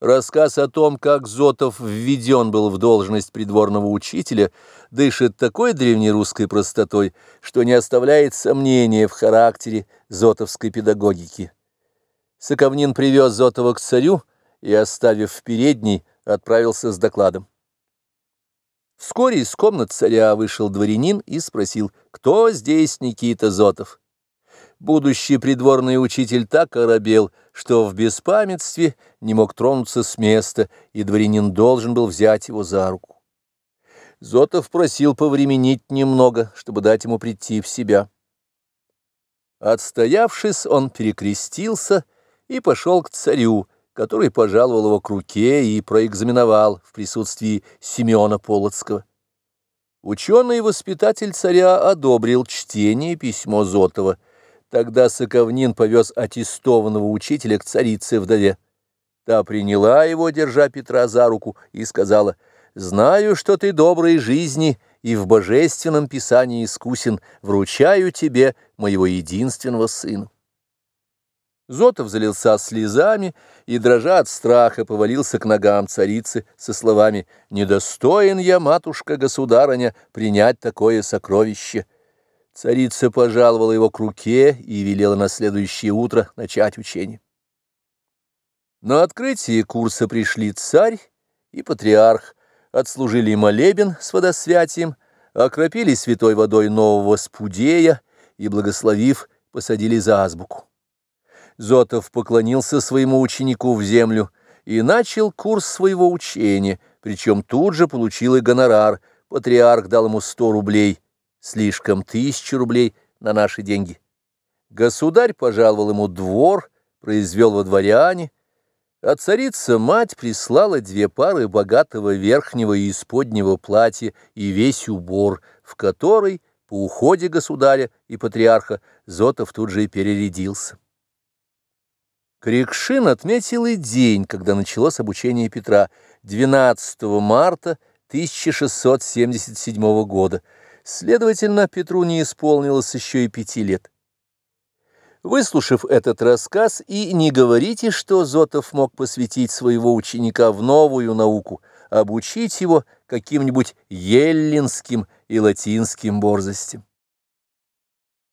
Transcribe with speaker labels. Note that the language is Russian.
Speaker 1: Рассказ о том, как Зотов введен был в должность придворного учителя, дышит такой древнерусской простотой, что не оставляет сомнения в характере зотовской педагогики. Соковнин привез Зотова к царю и, оставив в передней, отправился с докладом. Вскоре из комнат царя вышел дворянин и спросил, кто здесь Никита Зотов. Будущий придворный учитель так оробел, что в беспамятстве не мог тронуться с места, и дворянин должен был взять его за руку. Зотов просил повременить немного, чтобы дать ему прийти в себя. Отстоявшись, он перекрестился и пошел к царю, который пожаловал его к руке и проэкзаменовал в присутствии Симеона Полоцкого. Ученый-воспитатель царя одобрил чтение письмо Зотова — Тогда Соковнин повез аттестованного учителя к царице-вдове. Та приняла его, держа Петра за руку, и сказала, «Знаю, что ты доброй жизни и в божественном писании искусен, вручаю тебе моего единственного сына». Зотов залился слезами и, дрожа от страха, повалился к ногам царицы со словами «Недостоин я, матушка-государыня, принять такое сокровище». Царица пожаловала его к руке и велела на следующее утро начать учение. На открытие курса пришли царь и патриарх, отслужили молебен с водосвятием, окропили святой водой нового спудея и, благословив, посадили за азбуку. Зотов поклонился своему ученику в землю и начал курс своего учения, причем тут же получил и гонорар, патриарх дал ему сто рублей – слишком тысячу рублей на наши деньги. Государь пожаловал ему двор, произвел во дворяне, а царица-мать прислала две пары богатого верхнего и исподнего платья и весь убор, в который, по уходе государя и патриарха, Зотов тут же и перерядился. Крикшин отметил и день, когда началось обучение Петра, 12 марта 1677 года, Следовательно, Петру не исполнилось еще и пяти лет. Выслушав этот рассказ, и не говорите, что Зотов мог посвятить своего ученика в новую науку, обучить его каким-нибудь еллинским и латинским борзостям.